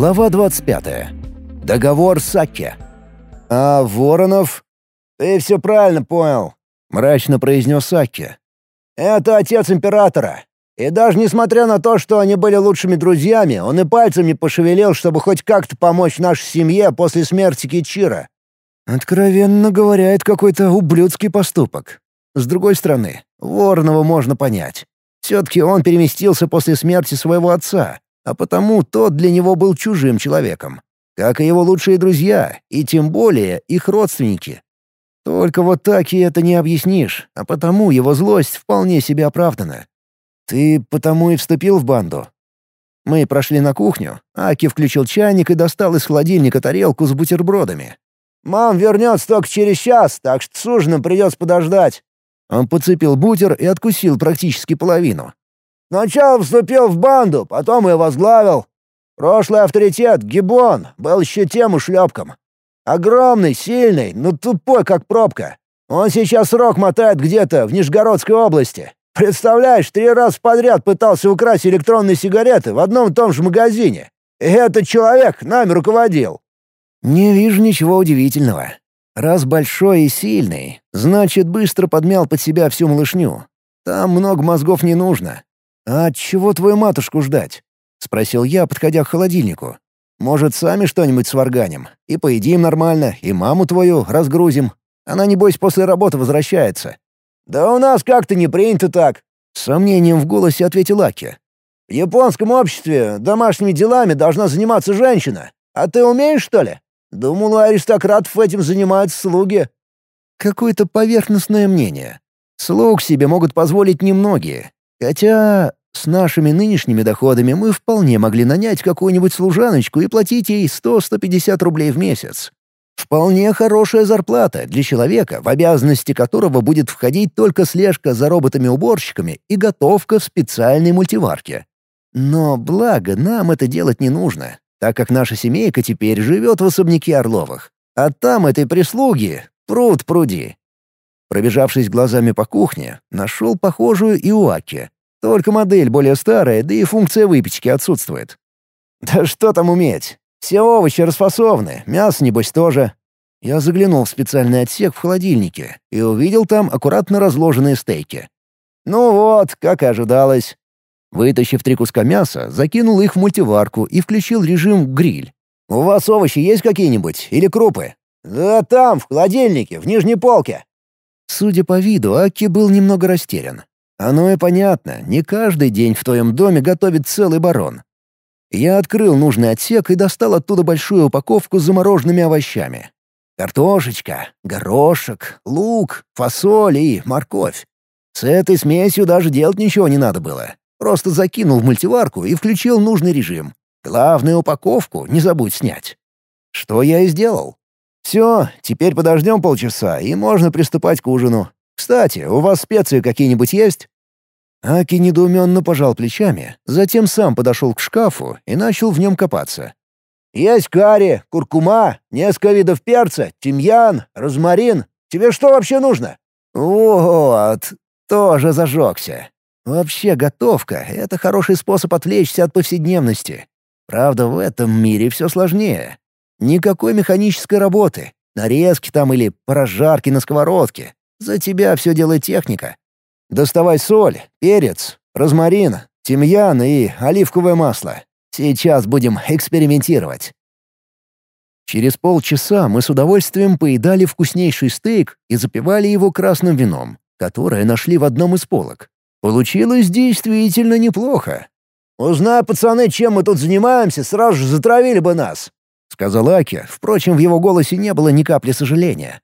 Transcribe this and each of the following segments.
Глава 25. Договор Сакки. «А Воронов?» «Ты все правильно понял», — мрачно произнес Сакки. «Это отец императора. И даже несмотря на то, что они были лучшими друзьями, он и пальцем не пошевелил, чтобы хоть как-то помочь нашей семье после смерти Кичира». Откровенно говоря, это какой-то ублюдский поступок. С другой стороны, Воронова можно понять. Все-таки он переместился после смерти своего отца, а потому тот для него был чужим человеком. Как и его лучшие друзья, и тем более их родственники. Только вот так и это не объяснишь, а потому его злость вполне себе оправдана. Ты потому и вступил в банду. Мы прошли на кухню, Аки включил чайник и достал из холодильника тарелку с бутербродами. «Мам вернется только через час, так что с ужином придется подождать». Он подцепил бутер и откусил практически половину. «Сначала вступил в банду, потом ее возглавил. Прошлый авторитет, Гибон, был еще тем ушлепком. Огромный, сильный, но тупой, как пробка. Он сейчас срок мотает где-то в Нижегородской области. Представляешь, три раза подряд пытался украсть электронные сигареты в одном и том же магазине. И этот человек нами руководил. Не вижу ничего удивительного. Раз большой и сильный, значит, быстро подмял под себя всю малышню. Там много мозгов не нужно. А чего твою матушку ждать? спросил я, подходя к холодильнику. Может, сами что-нибудь сварганим и поедим нормально, и маму твою разгрузим. Она небось после работы возвращается. Да у нас как-то не принято так, с сомнением в голосе ответил Аки. В японском обществе домашними делами должна заниматься женщина. А ты умеешь, что ли? Думал, у аристократов этим занимаются слуги». Какое-то поверхностное мнение. Слуг себе могут позволить немногие. Хотя с нашими нынешними доходами мы вполне могли нанять какую-нибудь служаночку и платить ей 100-150 рублей в месяц. Вполне хорошая зарплата для человека, в обязанности которого будет входить только слежка за роботами-уборщиками и готовка в специальной мультиварке. Но благо нам это делать не нужно так как наша семейка теперь живет в особняке Орловых. А там этой прислуги пруд пруди. Пробежавшись глазами по кухне, нашел похожую и у Аки. Только модель более старая, да и функция выпечки отсутствует. Да что там уметь? Все овощи расфасованы, мясо, небось, тоже. Я заглянул в специальный отсек в холодильнике и увидел там аккуратно разложенные стейки. Ну вот, как и ожидалось. Вытащив три куска мяса, закинул их в мультиварку и включил режим «гриль». «У вас овощи есть какие-нибудь? Или крупы?» «Да там, в холодильнике, в нижней полке». Судя по виду, Аки был немного растерян. Оно и понятно, не каждый день в твоем доме готовит целый барон. Я открыл нужный отсек и достал оттуда большую упаковку с замороженными овощами. Картошечка, горошек, лук, фасоль и морковь. С этой смесью даже делать ничего не надо было. Просто закинул в мультиварку и включил нужный режим. Главное, упаковку не забудь снять. Что я и сделал. Все, теперь подождем полчаса, и можно приступать к ужину. Кстати, у вас специи какие-нибудь есть?» Аки недоуменно пожал плечами, затем сам подошел к шкафу и начал в нем копаться. «Есть карри, куркума, несколько видов перца, тимьян, розмарин. Тебе что вообще нужно?» «Вот, тоже зажегся. Вообще готовка — это хороший способ отвлечься от повседневности. Правда, в этом мире все сложнее. Никакой механической работы, нарезки там или прожарки на сковородке. За тебя все делает техника. Доставай соль, перец, розмарин, тимьян и оливковое масло. Сейчас будем экспериментировать. Через полчаса мы с удовольствием поедали вкуснейший стейк и запивали его красным вином, которое нашли в одном из полок. Получилось действительно неплохо. «Узнай, пацаны, чем мы тут занимаемся, сразу же затравили бы нас», — сказал Аки. Впрочем, в его голосе не было ни капли сожаления.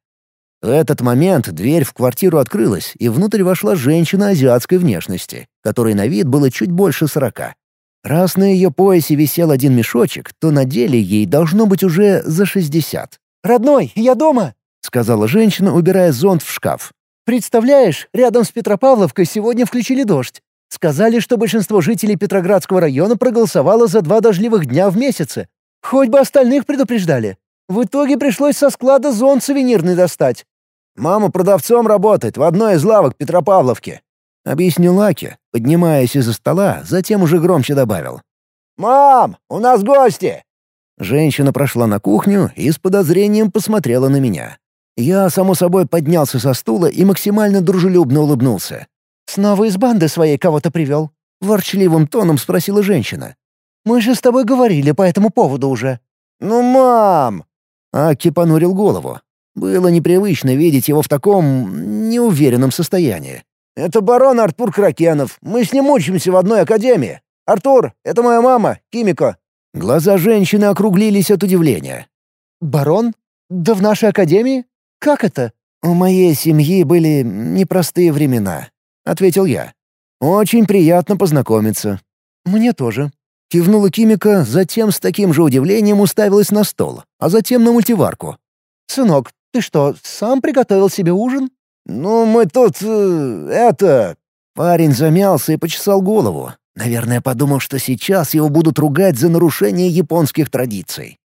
В этот момент дверь в квартиру открылась, и внутрь вошла женщина азиатской внешности, которой на вид было чуть больше сорока. Раз на ее поясе висел один мешочек, то на деле ей должно быть уже за шестьдесят. «Родной, я дома!» — сказала женщина, убирая зонт в шкаф. Представляешь, рядом с Петропавловкой сегодня включили дождь. Сказали, что большинство жителей Петроградского района проголосовало за два дождливых дня в месяце. Хоть бы остальных предупреждали. В итоге пришлось со склада зон сувенирный достать. «Мама продавцом работает в одной из лавок Петропавловки», — объяснил Аки, поднимаясь из-за стола, затем уже громче добавил. «Мам, у нас гости!» Женщина прошла на кухню и с подозрением посмотрела на меня. Я, само собой, поднялся со стула и максимально дружелюбно улыбнулся. «Снова из банды своей кого-то привел?» — ворчливым тоном спросила женщина. «Мы же с тобой говорили по этому поводу уже». «Ну, мам!» Аки понурил голову. Было непривычно видеть его в таком... неуверенном состоянии. «Это барон Артур Кракенов. Мы с ним учимся в одной академии. Артур, это моя мама, Кимико». Глаза женщины округлились от удивления. «Барон? Да в нашей академии? Как это?» «У моей семьи были непростые времена», — ответил я. «Очень приятно познакомиться». «Мне тоже», — кивнула Кимика, затем с таким же удивлением уставилась на стол, а затем на мультиварку. «Сынок, ты что, сам приготовил себе ужин?» «Ну, мы тут... Э, это...» Парень замялся и почесал голову. Наверное, подумал, что сейчас его будут ругать за нарушение японских традиций.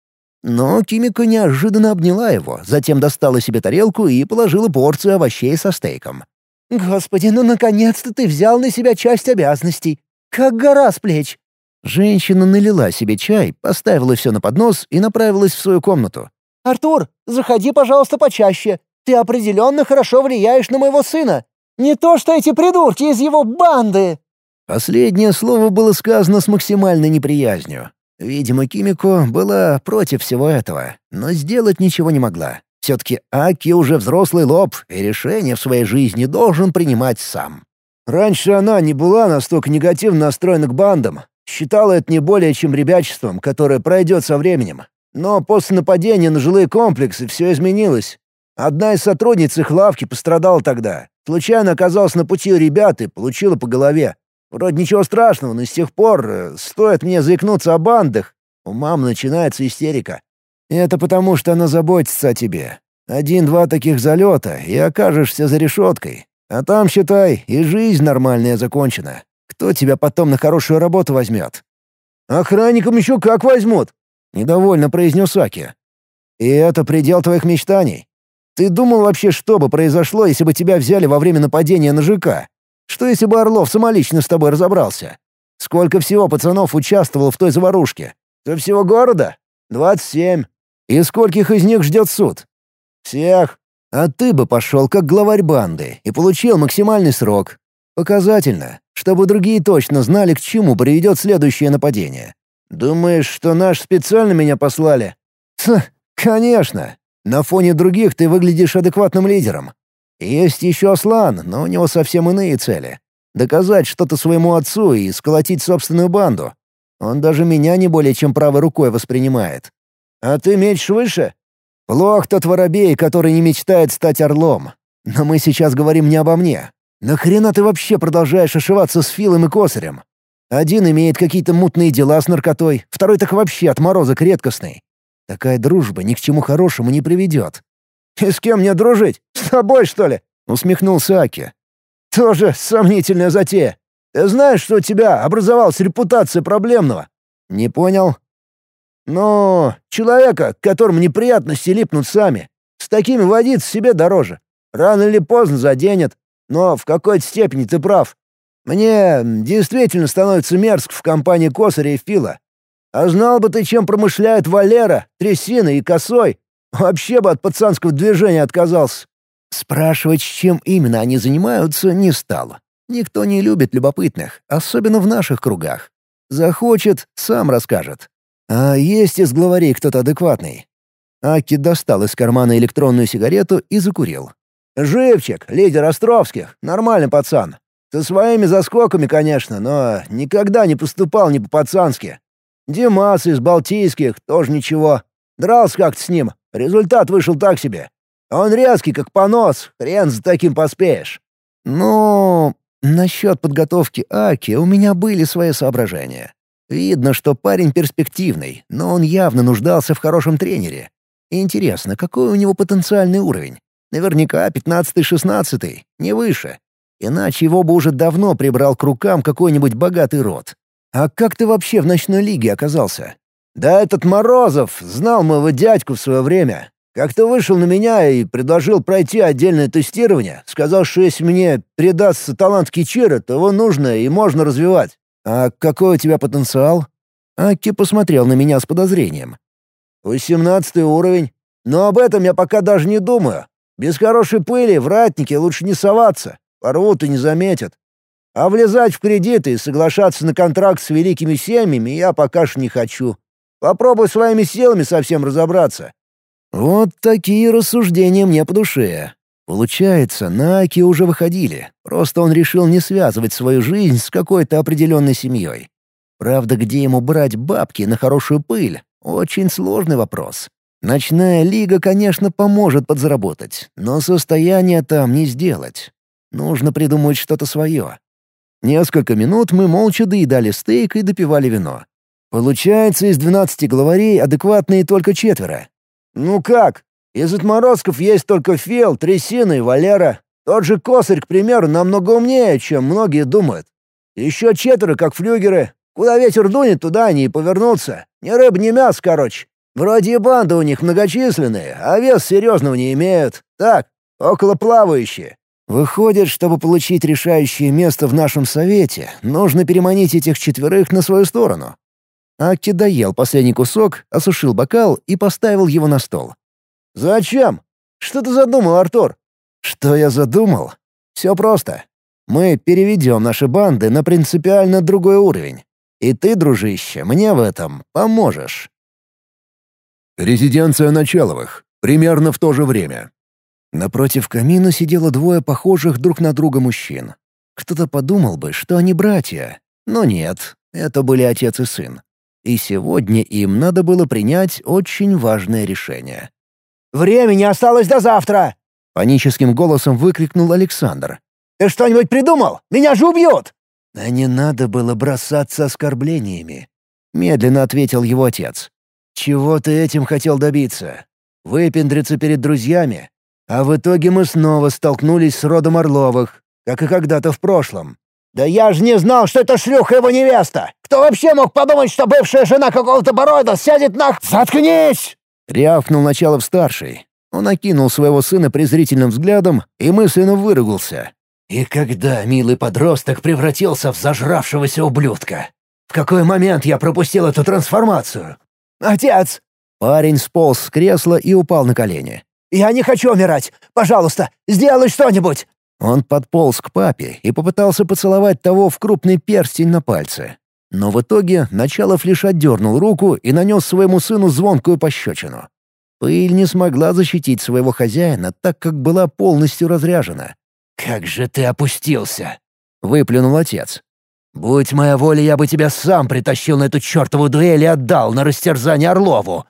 Но Кимика неожиданно обняла его, затем достала себе тарелку и положила порцию овощей со стейком. «Господи, ну наконец-то ты взял на себя часть обязанностей! Как гора с плеч!» Женщина налила себе чай, поставила все на поднос и направилась в свою комнату. «Артур, заходи, пожалуйста, почаще. Ты определенно хорошо влияешь на моего сына. Не то что эти придурки из его банды!» Последнее слово было сказано с максимальной неприязнью. Видимо, Кимико была против всего этого, но сделать ничего не могла. Все-таки Аки уже взрослый лоб, и решение в своей жизни должен принимать сам. Раньше она не была настолько негативно настроена к бандам. Считала это не более чем ребячеством, которое пройдет со временем. Но после нападения на жилые комплексы все изменилось. Одна из сотрудниц их лавки пострадала тогда. Случайно оказалась на пути у ребят и получила по голове. Вроде ничего страшного, но с тех пор, э, стоит мне заикнуться о бандах, у мамы начинается истерика. Это потому, что она заботится о тебе. Один-два таких залета, и окажешься за решеткой. А там, считай, и жизнь нормальная закончена. Кто тебя потом на хорошую работу возьмет? Охранникам еще как возьмут. — недовольно произнес Аки. «И это предел твоих мечтаний? Ты думал вообще, что бы произошло, если бы тебя взяли во время нападения на ЖК? Что если бы Орлов самолично с тобой разобрался? Сколько всего пацанов участвовало в той заварушке? Со всего города? Двадцать семь. И скольких из них ждет суд? Всех. А ты бы пошел как главарь банды и получил максимальный срок. Показательно, чтобы другие точно знали, к чему приведет следующее нападение. «Думаешь, что наш специально меня послали?» «Ха, конечно. На фоне других ты выглядишь адекватным лидером. Есть еще Аслан, но у него совсем иные цели. Доказать что-то своему отцу и сколотить собственную банду. Он даже меня не более чем правой рукой воспринимает. А ты меч выше?» «Плох тот воробей, который не мечтает стать орлом. Но мы сейчас говорим не обо мне. Нахрена ты вообще продолжаешь ошиваться с Филом и Косарем? Один имеет какие-то мутные дела с наркотой, второй так вообще отморозок редкостный. Такая дружба ни к чему хорошему не приведет. «И с кем мне дружить? С тобой, что ли?» — усмехнулся Аки. «Тоже сомнительная затея. Ты знаешь, что у тебя образовалась репутация проблемного?» «Не понял». «Ну, человека, к которому неприятности липнут сами. С такими водиться себе дороже. Рано или поздно заденет. Но в какой-то степени ты прав. Мне действительно становится мерзко в компании Косаря и Фила. А знал бы ты, чем промышляют Валера, Трясина и Косой, вообще бы от пацанского движения отказался». Спрашивать, чем именно они занимаются, не стало. Никто не любит любопытных, особенно в наших кругах. Захочет — сам расскажет. А есть из главарей кто-то адекватный. Аки достал из кармана электронную сигарету и закурил. «Живчик, лидер Островских, нормальный пацан. Со своими заскоками, конечно, но никогда не поступал не по-пацански. Димас из Балтийских тоже ничего. Дрался как-то с ним. Результат вышел так себе. Он резкий, как понос. Хрен за таким поспеешь. Ну, насчет подготовки Аки у меня были свои соображения. Видно, что парень перспективный, но он явно нуждался в хорошем тренере. Интересно, какой у него потенциальный уровень? Наверняка пятнадцатый-шестнадцатый, не выше. Иначе его бы уже давно прибрал к рукам какой-нибудь богатый род. А как ты вообще в ночной лиге оказался? Да этот Морозов знал моего дядьку в свое время. Как-то вышел на меня и предложил пройти отдельное тестирование. Сказал, что если мне передастся талант Кичира, то его нужно и можно развивать. А какой у тебя потенциал? Аки посмотрел на меня с подозрением. Восемнадцатый уровень. Но об этом я пока даже не думаю. Без хорошей пыли в ратнике лучше не соваться. Порвут и не заметят. А влезать в кредиты и соглашаться на контракт с великими семьями я пока что не хочу. Попробуй своими силами совсем разобраться». Вот такие рассуждения мне по душе. Получается, на Аки уже выходили, просто он решил не связывать свою жизнь с какой-то определенной семьей. Правда, где ему брать бабки на хорошую пыль? Очень сложный вопрос. Ночная лига, конечно, поможет подзаработать, но состояние там не сделать. Нужно придумать что-то свое. Несколько минут мы молча доедали стейк и допивали вино. Получается, из двенадцати главарей адекватные только четверо. «Ну как? Из отморозков есть только Фел, Трясина и Валера. Тот же Косарь, к примеру, намного умнее, чем многие думают. Еще четверо, как флюгеры. Куда ветер дунет, туда они и повернутся. Ни рыб, ни мяс, короче. Вроде и банды у них многочисленные, а вес серьезного не имеют. Так, около плавающие. Выходит, чтобы получить решающее место в нашем совете, нужно переманить этих четверых на свою сторону. Аки доел последний кусок, осушил бокал и поставил его на стол. «Зачем? Что ты задумал, Артур?» «Что я задумал? Все просто. Мы переведем наши банды на принципиально другой уровень. И ты, дружище, мне в этом поможешь». Резиденция Началовых. Примерно в то же время. Напротив камина сидело двое похожих друг на друга мужчин. Кто-то подумал бы, что они братья. Но нет, это были отец и сын. И сегодня им надо было принять очень важное решение. «Времени осталось до завтра!» — паническим голосом выкрикнул Александр. «Ты что-нибудь придумал? Меня же убьют!» «А не надо было бросаться оскорблениями», — медленно ответил его отец. «Чего ты этим хотел добиться? Выпендриться перед друзьями? А в итоге мы снова столкнулись с родом Орловых, как и когда-то в прошлом. «Да я же не знал, что это шлюха его невеста! Кто вообще мог подумать, что бывшая жена какого-то бароида сядет на... Заткнись!» Рявкнул Началов-старший. Он окинул своего сына презрительным взглядом и мысленно выругался. «И когда милый подросток превратился в зажравшегося ублюдка? В какой момент я пропустил эту трансформацию?» «Отец!» Парень сполз с кресла и упал на колени. «Я не хочу умирать! Пожалуйста, сделай что-нибудь! Он подполз к папе и попытался поцеловать того в крупный перстень на пальце. Но в итоге Началов лишь отдернул руку и нанес своему сыну звонкую пощечину. Пыль не смогла защитить своего хозяина, так как была полностью разряжена. «Как же ты опустился!» — выплюнул отец. «Будь моя воля, я бы тебя сам притащил на эту чертову дуэль и отдал на растерзание Орлову.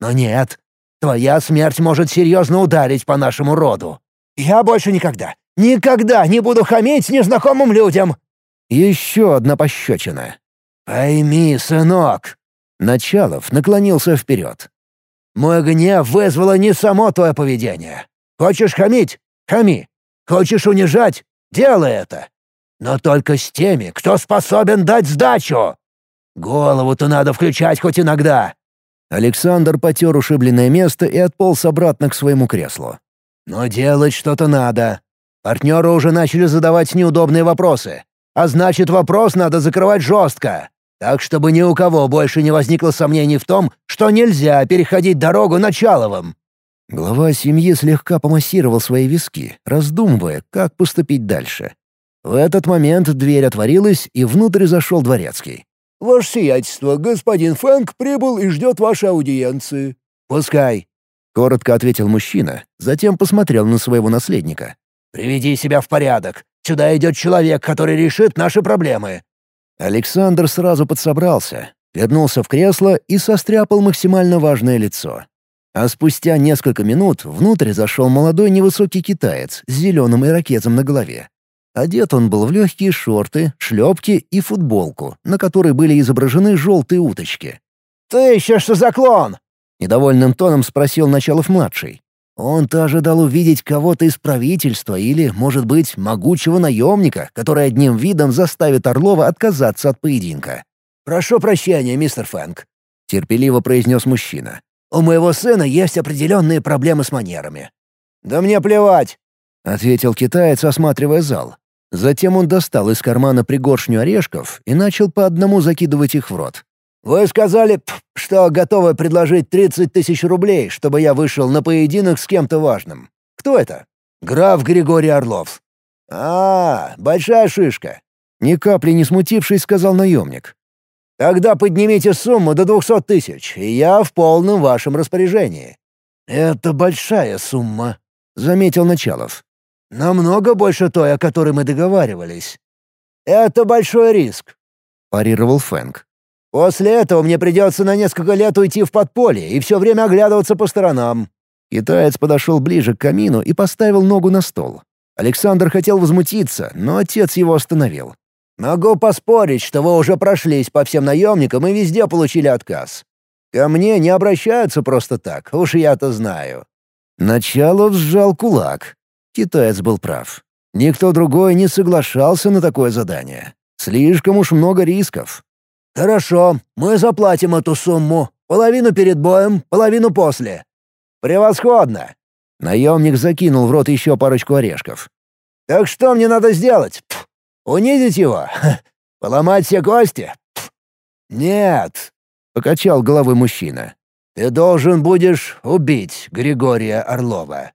Но нет, твоя смерть может серьезно ударить по нашему роду». «Я больше никогда, Никогда не буду хамить незнакомым людям!» Еще одна пощечина. «Пойми, сынок!» Началов наклонился вперед. «Мой гнев вызвало не само твое поведение. Хочешь хамить? Хами. Хочешь унижать? Делай это. Но только с теми, кто способен дать сдачу. Голову-то надо включать хоть иногда». Александр потер ушибленное место и отполз обратно к своему креслу. «Но делать что-то надо. Партнеры уже начали задавать неудобные вопросы. А значит, вопрос надо закрывать жестко. Так, чтобы ни у кого больше не возникло сомнений в том, что нельзя переходить дорогу Началовым. Глава семьи слегка помассировал свои виски, раздумывая, как поступить дальше. В этот момент дверь отворилась, и внутрь зашел дворецкий. «Ваше сиятельство, господин Фэнк прибыл и ждет вашей аудиенции». «Пускай», — коротко ответил мужчина, затем посмотрел на своего наследника. «Приведи себя в порядок. Сюда идет человек, который решит наши проблемы». Александр сразу подсобрался, вернулся в кресло и состряпал максимально важное лицо. А спустя несколько минут внутрь зашел молодой невысокий китаец с зеленым ирокезом на голове. Одет он был в легкие шорты, шлепки и футболку, на которой были изображены желтые уточки. «Ты еще что за клон?» — недовольным тоном спросил Началов-младший. Он-то ожидал увидеть кого-то из правительства или, может быть, могучего наемника, который одним видом заставит Орлова отказаться от поединка. «Прошу прощения, мистер Фэнк», — терпеливо произнес мужчина. «У моего сына есть определенные проблемы с манерами». «Да мне плевать», — ответил китаец, осматривая зал. Затем он достал из кармана пригоршню орешков и начал по одному закидывать их в рот. «Вы сказали, что готовы предложить 30 тысяч рублей, чтобы я вышел на поединок с кем-то важным. Кто это? Граф Григорий Орлов. А, большая шишка. Ни капли не смутившись, сказал наемник. Тогда поднимите сумму до 200 тысяч, и я в полном вашем распоряжении. Это большая сумма, заметил Началов. Намного больше той, о которой мы договаривались. Это большой риск, парировал Фэнк. После этого мне придется на несколько лет уйти в подполье и все время оглядываться по сторонам. Китаец подошел ближе к камину и поставил ногу на стол. Александр хотел возмутиться, но отец его остановил. «Могу поспорить, что вы уже прошлись по всем наемникам и везде получили отказ. Ко мне не обращаются просто так, уж я-то знаю». Началов сжал кулак. Китаец был прав. Никто другой не соглашался на такое задание. Слишком уж много рисков. «Хорошо, мы заплатим эту сумму. Половину перед боем, половину после». «Превосходно!» Наемник закинул в рот еще парочку орешков. «Так что мне надо сделать? Пф, унизить его? Поломать все кости? Пф, нет!» — покачал головой мужчина. «Ты должен будешь убить Григория Орлова.